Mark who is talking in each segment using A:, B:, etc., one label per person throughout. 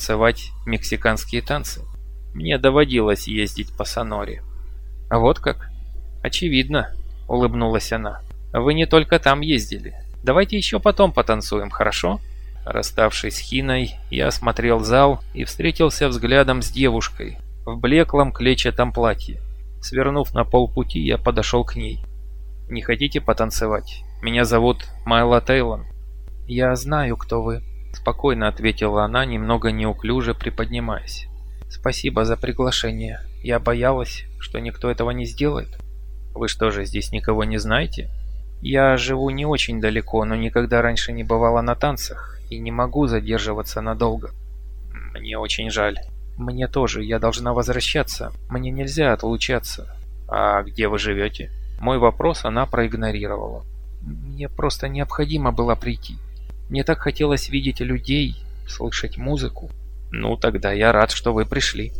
A: танцевать мексиканские танцы. Мне доводилось ездить по Соноре. А вот как? Очевидно, улыбнулась она. Вы не только там ездили. Давайте еще потом потанцуем, хорошо? Расставшись с Хиной, я осмотрел зал и встретился взглядом с девушкой в блеклом клетчатом платье. Свернув на полпути, я подошел к ней. «Не хотите потанцевать? Меня зовут Майла Тейлон». «Я знаю, кто вы», – спокойно ответила она, немного неуклюже приподнимаясь. «Спасибо за приглашение. Я боялась, что никто этого не сделает». «Вы что же, здесь никого не знаете?» «Я живу не очень далеко, но никогда раньше не бывала на танцах и не могу задерживаться надолго». «Мне очень жаль». «Мне тоже. Я должна возвращаться. Мне нельзя отлучаться». «А где вы живете?» Мой вопрос она проигнорировала. «Мне просто необходимо было прийти. Мне так хотелось видеть людей, слышать музыку». «Ну, тогда я рад, что вы пришли».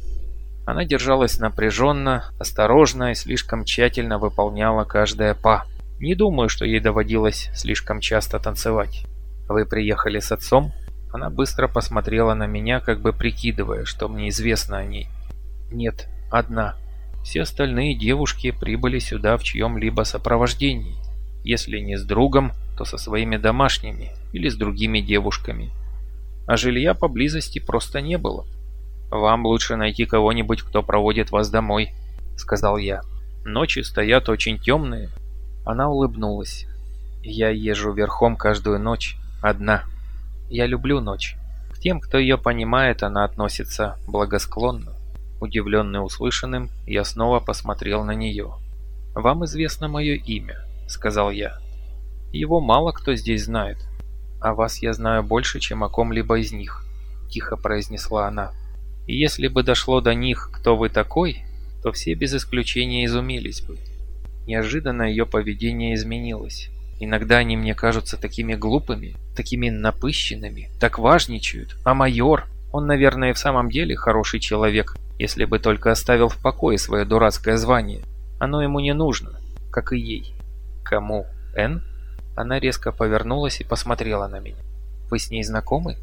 A: Она держалась напряженно, осторожно и слишком тщательно выполняла каждое па. Не думаю, что ей доводилось слишком часто танцевать. «Вы приехали с отцом?» Она быстро посмотрела на меня, как бы прикидывая, что мне известно о ней. «Нет, одна. Все остальные девушки прибыли сюда в чьем-либо сопровождении. Если не с другом, то со своими домашними или с другими девушками. А жилья поблизости просто не было. «Вам лучше найти кого-нибудь, кто проводит вас домой», — сказал я. «Ночи стоят очень темные». Она улыбнулась. «Я езжу верхом каждую ночь, одна». Я люблю ночь. К тем, кто ее понимает, она относится благосклонно. Удивленный услышанным, я снова посмотрел на нее. «Вам известно мое имя», — сказал я. «Его мало кто здесь знает. А вас я знаю больше, чем о ком-либо из них», — тихо произнесла она. «И если бы дошло до них, кто вы такой, то все без исключения изумились бы». Неожиданно ее поведение изменилось. Иногда они мне кажутся такими глупыми, такими напыщенными, так важничают. А майор, он, наверное, в самом деле хороший человек, если бы только оставил в покое свое дурацкое звание. Оно ему не нужно, как и ей. Кому? Н? Она резко повернулась и посмотрела на меня. Вы с ней знакомы?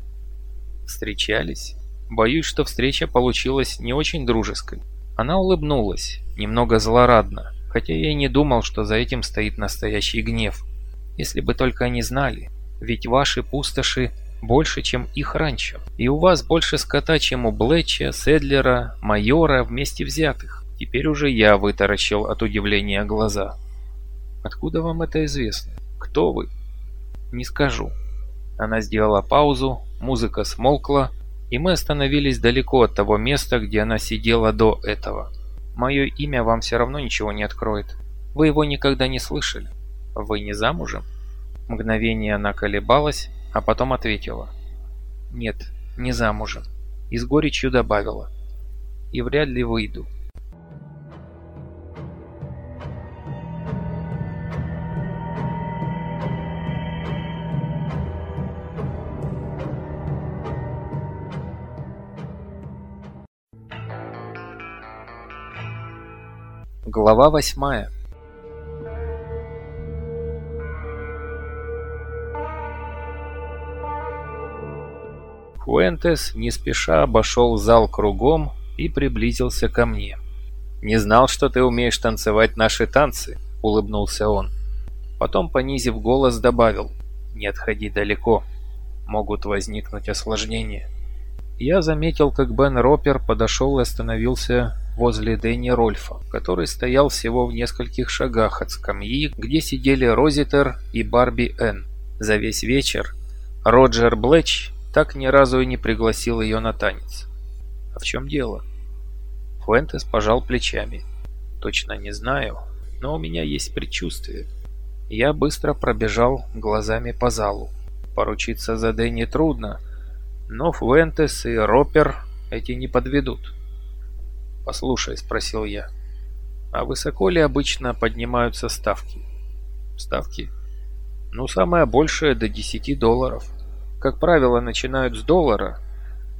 A: Встречались? Боюсь, что встреча получилась не очень дружеской. Она улыбнулась, немного злорадно, хотя я и не думал, что за этим стоит настоящий гнев. Если бы только они знали. Ведь ваши пустоши больше, чем их ранчо. И у вас больше скота, чем у Блетча, Седлера, Майора вместе взятых. Теперь уже я вытаращил от удивления глаза. Откуда вам это известно? Кто вы? Не скажу. Она сделала паузу, музыка смолкла, и мы остановились далеко от того места, где она сидела до этого. Мое имя вам все равно ничего не откроет. Вы его никогда не слышали. «Вы не замужем?» Мгновение она колебалась, а потом ответила. «Нет, не замужем». И с горечью добавила. «И вряд ли выйду». Глава восьмая Фуэнтес не спеша обошел зал кругом и приблизился ко мне. «Не знал, что ты умеешь танцевать наши танцы», — улыбнулся он. Потом, понизив голос, добавил, «Не отходи далеко, могут возникнуть осложнения». Я заметил, как Бен Ропер подошел и остановился возле Дэнни Рольфа, который стоял всего в нескольких шагах от скамьи, где сидели Розитер и Барби Энн. За весь вечер Роджер Блэч так ни разу и не пригласил ее на танец. А в чем дело? Фуэнтес пожал плечами. Точно не знаю, но у меня есть предчувствие. Я быстро пробежал глазами по залу. Поручиться за Дэнни трудно, но Фуэнтес и Ропер эти не подведут. «Послушай», — спросил я, — «а высоко ли обычно поднимаются ставки?» «Ставки?» «Ну, самое большее до 10 долларов» как правило, начинают с доллара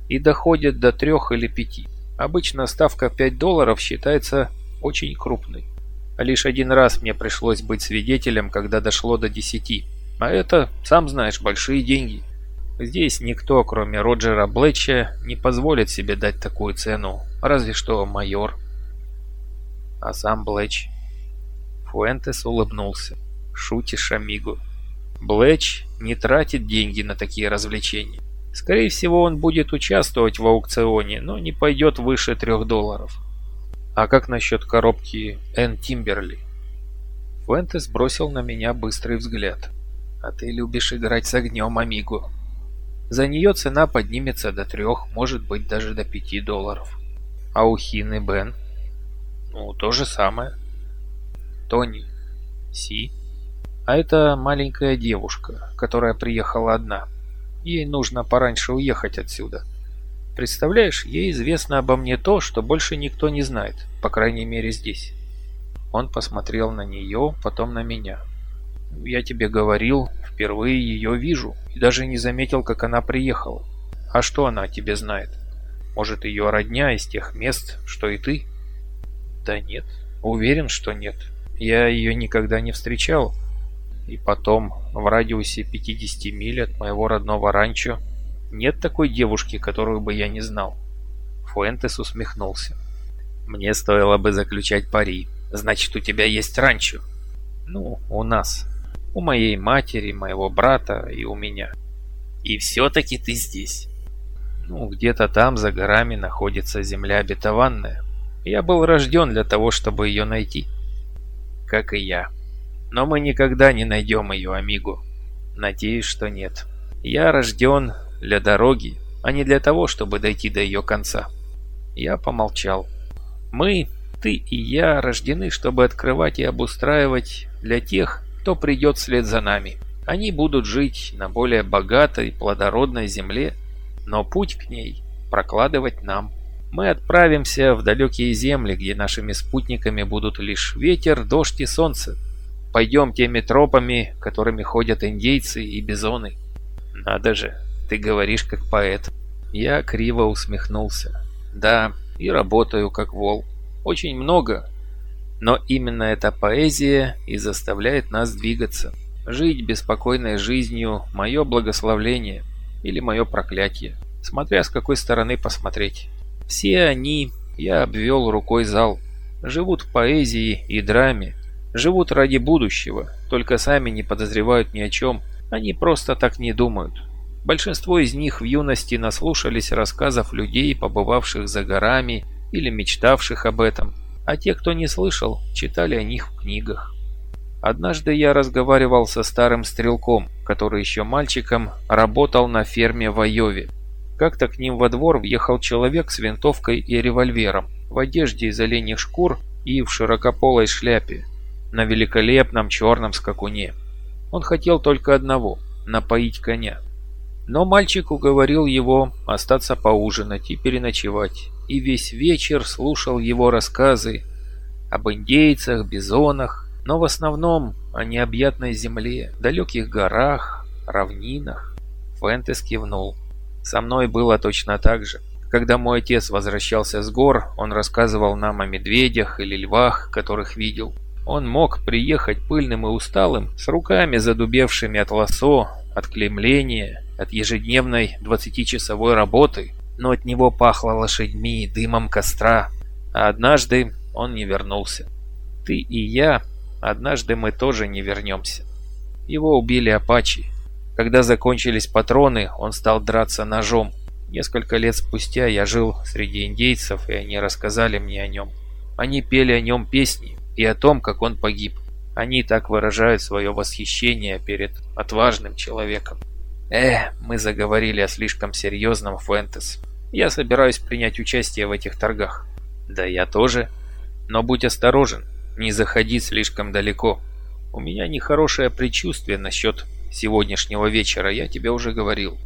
A: и доходят до 3 или 5. Обычно ставка 5 долларов считается очень крупной. Лишь один раз мне пришлось быть свидетелем, когда дошло до 10. А это, сам знаешь, большие деньги. Здесь никто, кроме Роджера Блетча, не позволит себе дать такую цену, разве что майор. А сам Блетч... Фуэнтес улыбнулся. Шутишь, Амигу. Блэч не тратит деньги на такие развлечения. Скорее всего, он будет участвовать в аукционе, но не пойдет выше трех долларов. А как насчет коробки Н. Тимберли? Фуэнтес бросил на меня быстрый взгляд. А ты любишь играть с огнем, Амигу. За нее цена поднимется до трех, может быть даже до пяти долларов. А у Хины Бен? Ну, то же самое. Тони. Си. А это маленькая девушка, которая приехала одна. Ей нужно пораньше уехать отсюда. Представляешь, ей известно обо мне то, что больше никто не знает, по крайней мере здесь. Он посмотрел на нее, потом на меня. Я тебе говорил, впервые ее вижу, и даже не заметил, как она приехала. А что она о тебе знает? Может, ее родня из тех мест, что и ты? Да нет, уверен, что нет. Я ее никогда не встречал. И потом, в радиусе 50 миль от моего родного ранчо нет такой девушки, которую бы я не знал. Фуэнтес усмехнулся. Мне стоило бы заключать пари. Значит, у тебя есть ранчо. Ну, у нас. У моей матери, моего брата и у меня. И все-таки ты здесь. Ну, где-то там, за горами, находится земля обетованная. Я был рожден для того, чтобы ее найти. Как и я. Но мы никогда не найдем ее, Амигу. Надеюсь, что нет. Я рожден для дороги, а не для того, чтобы дойти до ее конца. Я помолчал. Мы, ты и я, рождены, чтобы открывать и обустраивать для тех, кто придет вслед за нами. Они будут жить на более богатой, плодородной земле, но путь к ней прокладывать нам. Мы отправимся в далекие земли, где нашими спутниками будут лишь ветер, дождь и солнце. Пойдем теми тропами, которыми ходят индейцы и бизоны. Надо же, ты говоришь как поэт. Я криво усмехнулся. Да, и работаю как вол. Очень много. Но именно эта поэзия и заставляет нас двигаться. Жить беспокойной жизнью – мое благословление или мое проклятие, смотря с какой стороны посмотреть. Все они, я обвел рукой зал, живут в поэзии и драме, Живут ради будущего, только сами не подозревают ни о чем. Они просто так не думают. Большинство из них в юности наслушались рассказов людей, побывавших за горами или мечтавших об этом, а те, кто не слышал, читали о них в книгах. Однажды я разговаривал со старым стрелком, который еще мальчиком работал на ферме в Айове. Как-то к ним во двор въехал человек с винтовкой и револьвером, в одежде из оленьих шкур и в широкополой шляпе, на великолепном черном скакуне. Он хотел только одного – напоить коня. Но мальчик уговорил его остаться поужинать и переночевать, и весь вечер слушал его рассказы об индейцах, бизонах, но в основном о необъятной земле, далеких горах, равнинах. Фентес кивнул. Со мной было точно так же. Когда мой отец возвращался с гор, он рассказывал нам о медведях или львах, которых видел. Он мог приехать пыльным и усталым, с руками задубевшими от лосо, от клемления, от ежедневной 20-часовой работы, но от него пахло лошадьми и дымом костра. А однажды он не вернулся. Ты и я, однажды мы тоже не вернемся. Его убили апачи. Когда закончились патроны, он стал драться ножом. Несколько лет спустя я жил среди индейцев, и они рассказали мне о нем. Они пели о нем песни, и о том, как он погиб. Они так выражают свое восхищение перед отважным человеком. Эх, мы заговорили о слишком серьезном Фэнтез. Я собираюсь принять участие в этих торгах. Да я тоже. Но будь осторожен, не заходи слишком далеко. У меня нехорошее предчувствие насчет сегодняшнего вечера, я тебе уже говорил.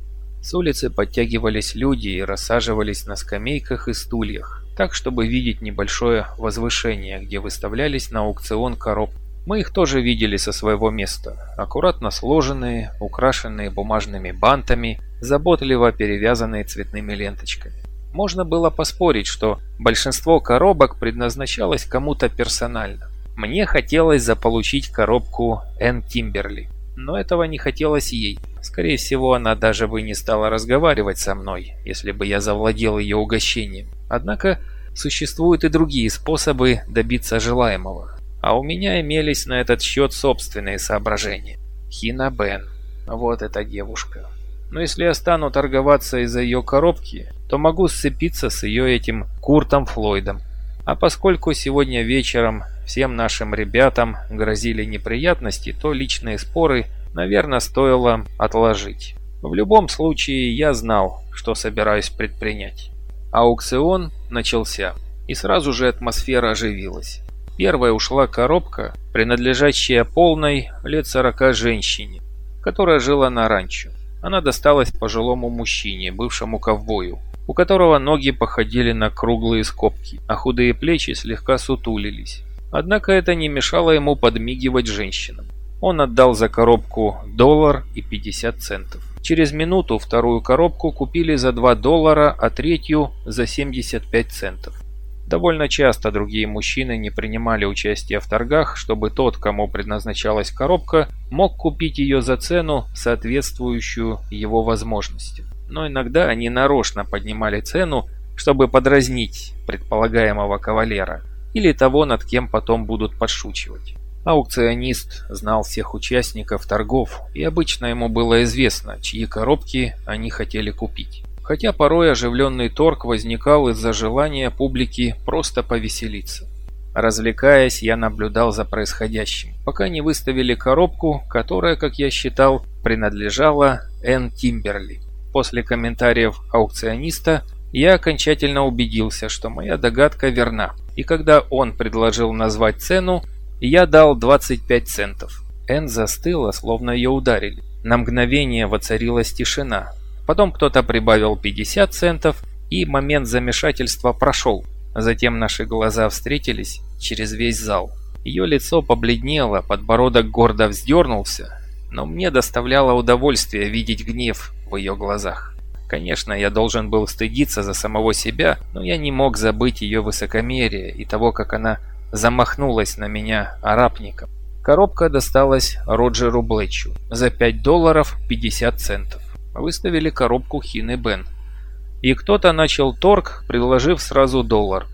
A: С улицы подтягивались люди и рассаживались на скамейках и стульях так, чтобы видеть небольшое возвышение, где выставлялись на аукцион коробки. Мы их тоже видели со своего места, аккуратно сложенные, украшенные бумажными бантами, заботливо перевязанные цветными ленточками. Можно было поспорить, что большинство коробок предназначалось кому-то персонально. Мне хотелось заполучить коробку Н. Тимберли, Но этого не хотелось ей. Скорее всего, она даже бы не стала разговаривать со мной, если бы я завладел ее угощением. Однако, существуют и другие способы добиться желаемого. А у меня имелись на этот счет собственные соображения. Хина Бен. Вот эта девушка. Но если я стану торговаться из-за ее коробки, то могу сцепиться с ее этим Куртом Флойдом. А поскольку сегодня вечером всем нашим ребятам грозили неприятности, то личные споры, наверное, стоило отложить. В любом случае, я знал, что собираюсь предпринять. Аукцион начался, и сразу же атмосфера оживилась. Первая ушла коробка, принадлежащая полной лет сорока женщине, которая жила на ранчо. Она досталась пожилому мужчине, бывшему ковбою, у которого ноги походили на круглые скобки, а худые плечи слегка сутулились. Однако это не мешало ему подмигивать женщинам. Он отдал за коробку доллар и 50 центов. Через минуту вторую коробку купили за 2 доллара, а третью за 75 центов. Довольно часто другие мужчины не принимали участия в торгах, чтобы тот, кому предназначалась коробка, мог купить ее за цену, соответствующую его возможностям. Но иногда они нарочно поднимали цену, чтобы подразнить предполагаемого кавалера или того, над кем потом будут подшучивать. Аукционист знал всех участников торгов, и обычно ему было известно, чьи коробки они хотели купить. Хотя порой оживленный торг возникал из-за желания публики просто повеселиться. Развлекаясь, я наблюдал за происходящим, пока не выставили коробку, которая, как я считал, принадлежала Энн Тимберли. После комментариев аукциониста я окончательно убедился, что моя догадка верна, и когда он предложил назвать цену, я дал 25 центов. Энн застыла, словно ее ударили. На мгновение воцарилась тишина. Потом кто-то прибавил 50 центов, и момент замешательства прошел. Затем наши глаза встретились через весь зал. Ее лицо побледнело, подбородок гордо вздернулся, но мне доставляло удовольствие видеть гнев в ее глазах. Конечно, я должен был стыдиться за самого себя, но я не мог забыть ее высокомерие и того, как она замахнулась на меня арапником. Коробка досталась Роджеру Блетчу за 5 долларов 50 центов. Выставили коробку Хины Бен. И кто-то начал торг, предложив сразу доллар.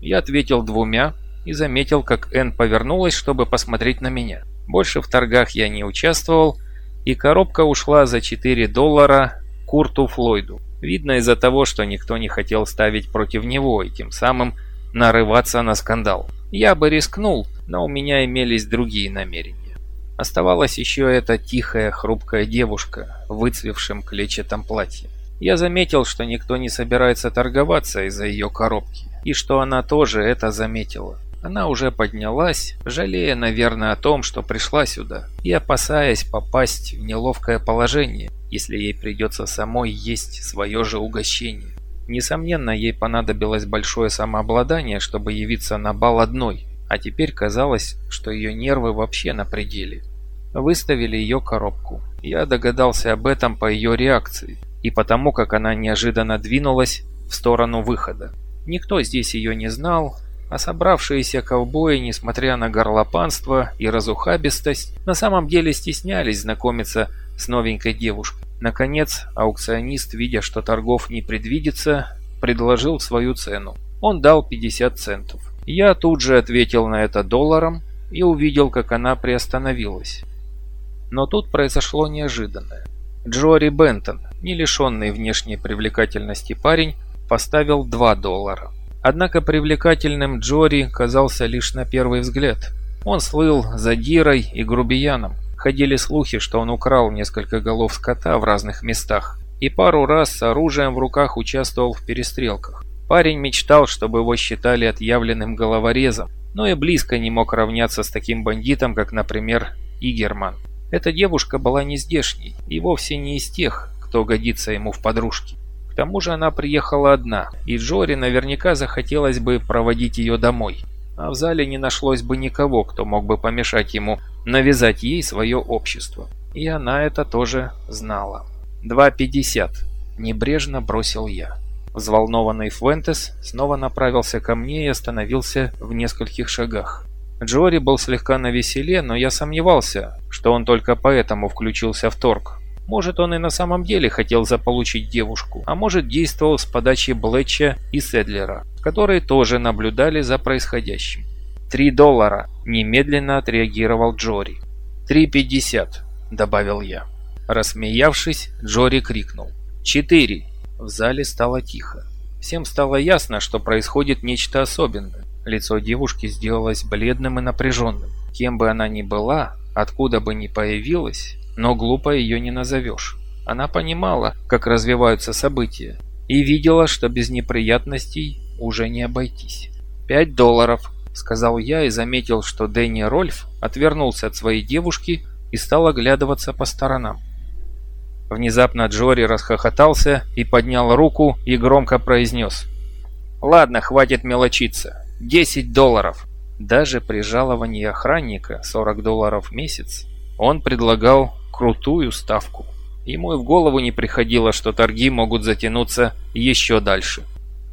A: Я ответил двумя и заметил, как Энн повернулась, чтобы посмотреть на меня. Больше в торгах я не участвовал, и коробка ушла за 4 доллара Курту Флойду. Видно из-за того, что никто не хотел ставить против него и тем самым нарываться на скандал. Я бы рискнул, но у меня имелись другие намерения. Оставалась еще эта тихая, хрупкая девушка в выцвевшем клетчатом платье. Я заметил, что никто не собирается торговаться из-за ее коробки, и что она тоже это заметила. Она уже поднялась, жалея, наверное, о том, что пришла сюда, и опасаясь попасть в неловкое положение, если ей придется самой есть свое же угощение. Несомненно, ей понадобилось большое самообладание, чтобы явиться на бал одной, а теперь казалось, что ее нервы вообще на пределе. Выставили ее коробку. Я догадался об этом по ее реакции и потому, как она неожиданно двинулась в сторону выхода. Никто здесь ее не знал, а собравшиеся ковбои, несмотря на горлопанство и разухабистость, на самом деле стеснялись знакомиться с новенькой девушкой. Наконец, аукционист, видя, что торгов не предвидится, предложил свою цену. Он дал 50 центов. Я тут же ответил на это долларом и увидел, как она приостановилась. Но тут произошло неожиданное. Джори Бентон, не лишенный внешней привлекательности парень, поставил 2 доллара. Однако привлекательным Джори казался лишь на первый взгляд. Он слыл задирой и грубияном. Ходили слухи, что он украл несколько голов скота в разных местах и пару раз с оружием в руках участвовал в перестрелках. Парень мечтал, чтобы его считали отъявленным головорезом, но и близко не мог равняться с таким бандитом, как, например, Игерман. Эта девушка была не здешней и вовсе не из тех, кто годится ему в подружке. К тому же она приехала одна, и Джори наверняка захотелось бы проводить ее домой. А в зале не нашлось бы никого, кто мог бы помешать ему навязать ей свое общество. И она это тоже знала. «Два пятьдесят», – небрежно бросил я. Взволнованный Фуэнтес снова направился ко мне и остановился в нескольких шагах. Джори был слегка навеселе, но я сомневался, что он только поэтому включился в торг. Может, он и на самом деле хотел заполучить девушку, а может, действовал с подачи Блетча и Седлера, которые тоже наблюдали за происходящим. «Три доллара!» – немедленно отреагировал Джори. «Три пятьдесят!» – добавил я. Рассмеявшись, Джори крикнул. «Четыре!» В зале стало тихо. Всем стало ясно, что происходит нечто особенное. Лицо девушки сделалось бледным и напряженным. Кем бы она ни была, откуда бы ни появилась, но глупо ее не назовешь. Она понимала, как развиваются события, и видела, что без неприятностей уже не обойтись. «Пять долларов», — сказал я и заметил, что Дэнни Рольф отвернулся от своей девушки и стал оглядываться по сторонам. Внезапно Джори расхохотался и поднял руку и громко произнес. «Ладно, хватит мелочиться. 10 долларов». Даже при жаловании охранника 40 долларов в месяц он предлагал крутую ставку. Ему и в голову не приходило, что торги могут затянуться еще дальше.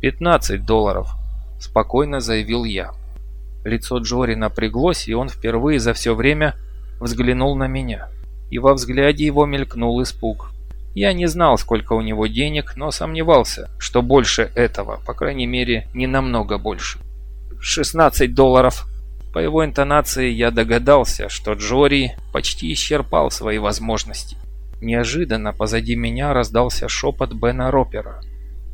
A: «15 долларов», – спокойно заявил я. Лицо Джори напряглось, и он впервые за все время взглянул на меня. И во взгляде его мелькнул испуг. Я не знал, сколько у него денег, но сомневался, что больше этого, по крайней мере, не намного больше. «16 долларов», по его интонации я догадался, что Джори почти исчерпал свои возможности. Неожиданно позади меня раздался шепот Бена Ропера.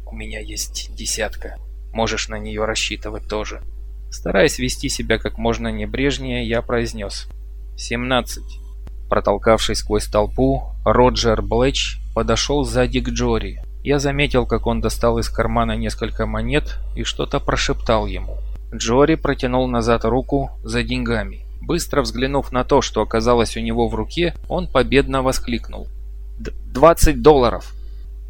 A: «У меня есть десятка. Можешь на нее рассчитывать тоже». Стараясь вести себя как можно небрежнее, я произнес. «Семнадцать». Протолкавшись сквозь толпу, Роджер Блэч подошел сзади к Джори. Я заметил, как он достал из кармана несколько монет и что-то прошептал ему. Джори протянул назад руку за деньгами. Быстро взглянув на то, что оказалось у него в руке, он победно воскликнул. «Двадцать долларов!»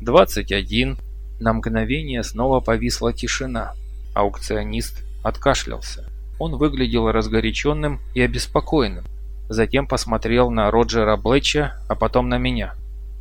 A: «Двадцать один!» На мгновение снова повисла тишина. Аукционист откашлялся. Он выглядел разгоряченным и обеспокоенным. Затем посмотрел на Роджера Блэча, а потом на меня.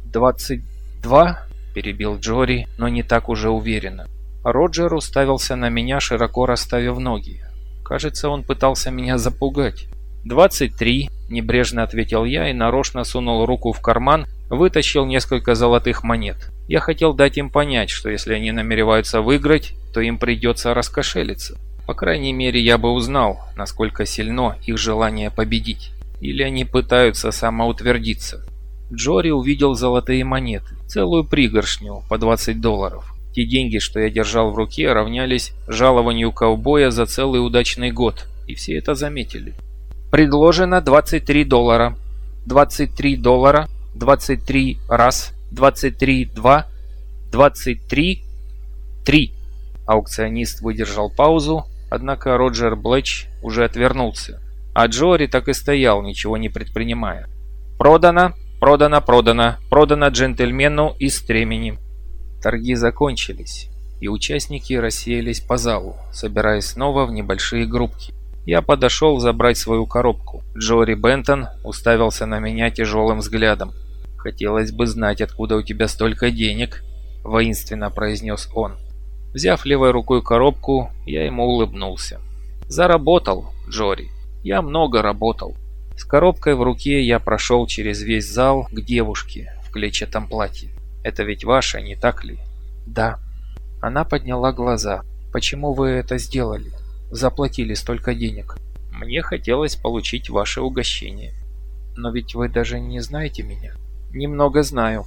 A: «Двадцать два?» – перебил Джори, но не так уже уверенно. Роджер уставился на меня, широко расставив ноги. Кажется, он пытался меня запугать. «Двадцать три», – небрежно ответил я и нарочно сунул руку в карман, вытащил несколько золотых монет. Я хотел дать им понять, что если они намереваются выиграть, то им придется раскошелиться. По крайней мере, я бы узнал, насколько сильно их желание победить. Или они пытаются самоутвердиться. Джори увидел золотые монеты, целую пригоршню по 20 долларов. Те деньги, что я держал в руке, равнялись жалованию ковбоя за целый удачный год, и все это заметили. Предложено 23 доллара. 23 доллара, 23 раз, 23 два, 23 3. Аукционист выдержал паузу, однако Роджер Блэч уже отвернулся, а Джори так и стоял, ничего не предпринимая. «Продано, продано, продано, продано джентльмену из стремени». Торги закончились, и участники рассеялись по залу, собираясь снова в небольшие группки. Я подошел забрать свою коробку. Джори Бентон уставился на меня тяжелым взглядом. «Хотелось бы знать, откуда у тебя столько денег», – воинственно произнес он. Взяв левой рукой коробку, я ему улыбнулся. «Заработал, Джори. Я много работал». С коробкой в руке я прошел через весь зал к девушке в клетчатом платье. Это ведь ваша, не так ли? Да. Она подняла глаза. Почему вы это сделали? Заплатили столько денег. Мне хотелось получить ваше угощение. Но ведь вы даже не знаете меня. Немного знаю.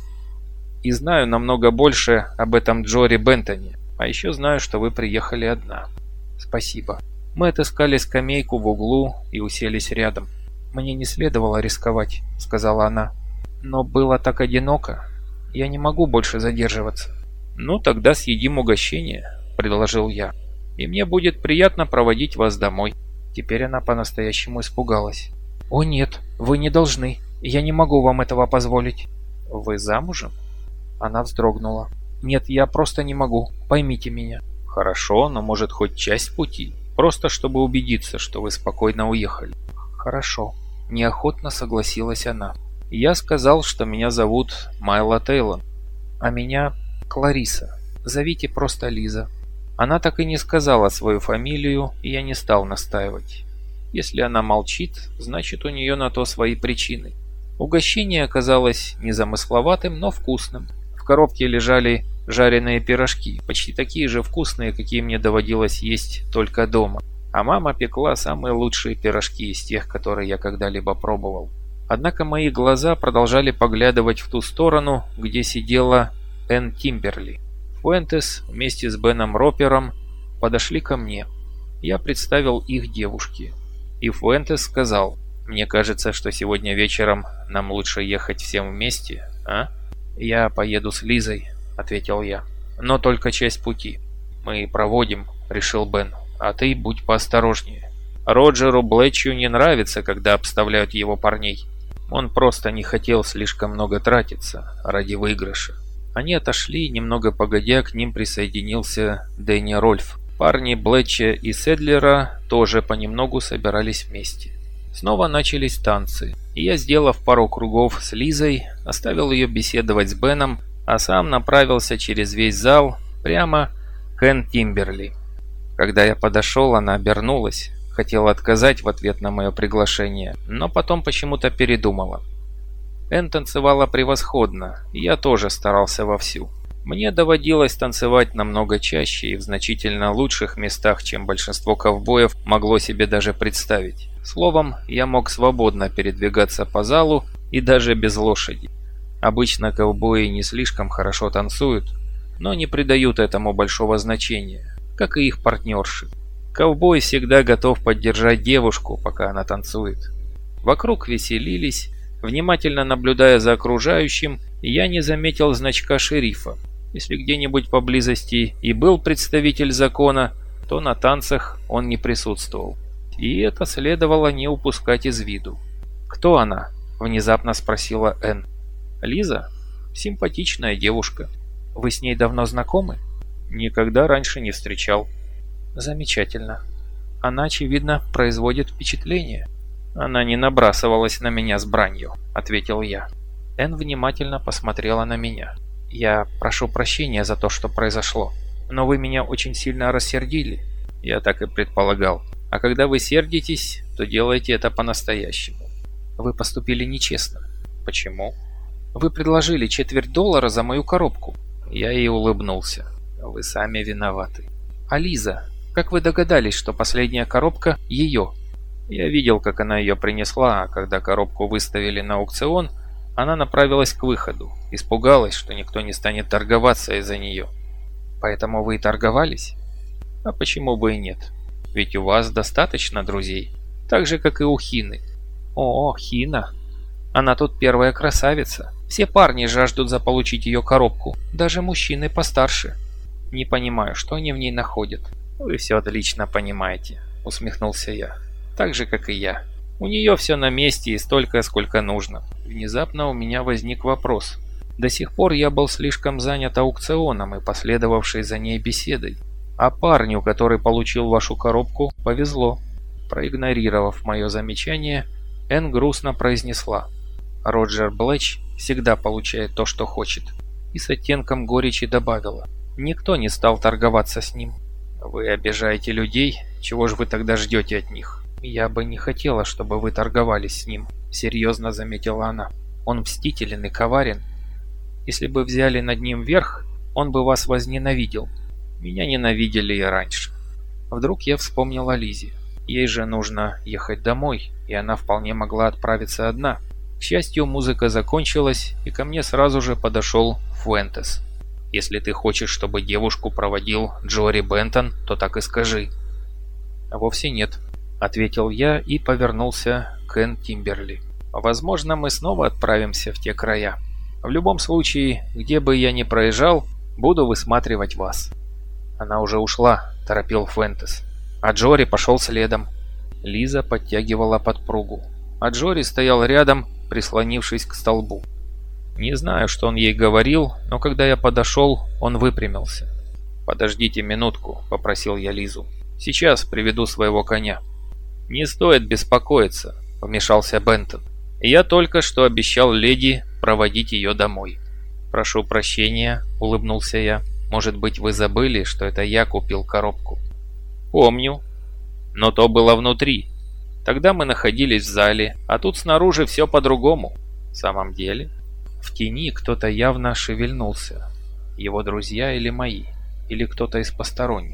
A: И знаю намного больше об этом Джори Бентоне. А еще знаю, что вы приехали одна. Спасибо. Мы отыскали скамейку в углу и уселись рядом. «Мне не следовало рисковать», — сказала она. «Но было так одиноко. Я не могу больше задерживаться». «Ну, тогда съедим угощение», — предложил я. «И мне будет приятно проводить вас домой». Теперь она по-настоящему испугалась. «О нет, вы не должны. Я не могу вам этого позволить». «Вы замужем?» Она вздрогнула. «Нет, я просто не могу. Поймите меня». «Хорошо, но может хоть часть пути? Просто чтобы убедиться, что вы спокойно уехали». «Хорошо». Неохотно согласилась она. Я сказал, что меня зовут Майла Тейлон, а меня Клариса. Зовите просто Лиза. Она так и не сказала свою фамилию, и я не стал настаивать. Если она молчит, значит у нее на то свои причины. Угощение оказалось незамысловатым, но вкусным. В коробке лежали жареные пирожки, почти такие же вкусные, какие мне доводилось есть только дома. А мама пекла самые лучшие пирожки из тех, которые я когда-либо пробовал. Однако мои глаза продолжали поглядывать в ту сторону, где сидела Энн Тимберли. Фуэнтес вместе с Беном Ропером подошли ко мне. Я представил их девушке. И Фуэнтес сказал, «Мне кажется, что сегодня вечером нам лучше ехать всем вместе, а?» «Я поеду с Лизой», — ответил я. «Но только часть пути. Мы проводим», — решил Бен. «А ты будь поосторожнее. Роджеру Блетчу не нравится, когда обставляют его парней. Он просто не хотел слишком много тратиться ради выигрыша». Они отошли, и немного погодя к ним присоединился Дэнни Рольф. Парни Блетча и Седлера тоже понемногу собирались вместе. Снова начались танцы, и я, сделав пару кругов с Лизой, оставил ее беседовать с Беном, а сам направился через весь зал прямо к Энн Тимберли. Когда я подошел, она обернулась, хотела отказать в ответ на мое приглашение, но потом почему-то передумала. Энн танцевала превосходно, я тоже старался вовсю. Мне доводилось танцевать намного чаще и в значительно лучших местах, чем большинство ковбоев могло себе даже представить. Словом, я мог свободно передвигаться по залу и даже без лошади. Обычно ковбои не слишком хорошо танцуют, но не придают этому большого значения, как и их партнерши. Ковбой всегда готов поддержать девушку, пока она танцует. Вокруг веселились, внимательно наблюдая за окружающим, я не заметил значка шерифа. Если где-нибудь поблизости и был представитель закона, то на танцах он не присутствовал. И это следовало не упускать из виду. «Кто она?» – внезапно спросила Энн. Лиза? Симпатичная девушка. Вы с ней давно знакомы? Никогда раньше не встречал. Замечательно. Она, очевидно, производит впечатление. Она не набрасывалась на меня с бранью, ответил я. Эн внимательно посмотрела на меня. Я прошу прощения за то, что произошло, но вы меня очень сильно рассердили. Я так и предполагал. А когда вы сердитесь, то делаете это по-настоящему. Вы поступили нечестно. Почему? Вы предложили четверть доллара за мою коробку. Я ей улыбнулся. Вы сами виноваты. А Лиза, как вы догадались, что последняя коробка ее? Я видел, как она ее принесла, а когда коробку выставили на аукцион, она направилась к выходу. Испугалась, что никто не станет торговаться из-за нее. Поэтому вы и торговались? А почему бы и нет? Ведь у вас достаточно друзей. Так же, как и у Хины. О, Хина. Она тут первая красавица. Все парни жаждут заполучить ее коробку, даже мужчины постарше. Не понимаю, что они в ней находят. Вы все отлично понимаете, усмехнулся я. Так же, как и я. У нее все на месте и столько, сколько нужно. Внезапно у меня возник вопрос. До сих пор я был слишком занят аукционом и последовавшей за ней беседой. А парню, который получил вашу коробку, повезло. Проигнорировав мое замечание, Энн грустно произнесла. Роджер Блэч всегда получает то, что хочет. И с оттенком горечи добавила. Никто не стал торговаться с ним. Вы обижаете людей, чего же вы тогда ждете от них? Я бы не хотела, чтобы вы торговались с ним, серьезно заметила она. Он мстителен и коварен. Если бы взяли над ним верх, он бы вас возненавидел. Меня ненавидели и раньше. Вдруг я вспомнила о Лизе. Ей же нужно ехать домой, и она вполне могла отправиться одна. К счастью, музыка закончилась, и ко мне сразу же подошел Фуэнтес. «Если ты хочешь, чтобы девушку проводил Джори Бентон, то так и скажи». «А «Вовсе нет», — ответил я и повернулся к Энн Тимберли. «Возможно, мы снова отправимся в те края. В любом случае, где бы я ни проезжал, буду высматривать вас». «Она уже ушла», — торопил Фуэнтес. А Джори пошел следом. Лиза подтягивала подпругу, а Джори стоял рядом прислонившись к столбу. Не знаю, что он ей говорил, но когда я подошел, он выпрямился. «Подождите минутку», — попросил я Лизу. «Сейчас приведу своего коня». «Не стоит беспокоиться», — вмешался Бентон. «Я только что обещал леди проводить ее домой». «Прошу прощения», — улыбнулся я. «Может быть, вы забыли, что это я купил коробку?» «Помню. Но то было внутри. Тогда мы находились в зале, а тут снаружи все по-другому.
B: В самом деле?
A: В тени кто-то явно шевельнулся. Его друзья или мои, или кто-то из посторонних.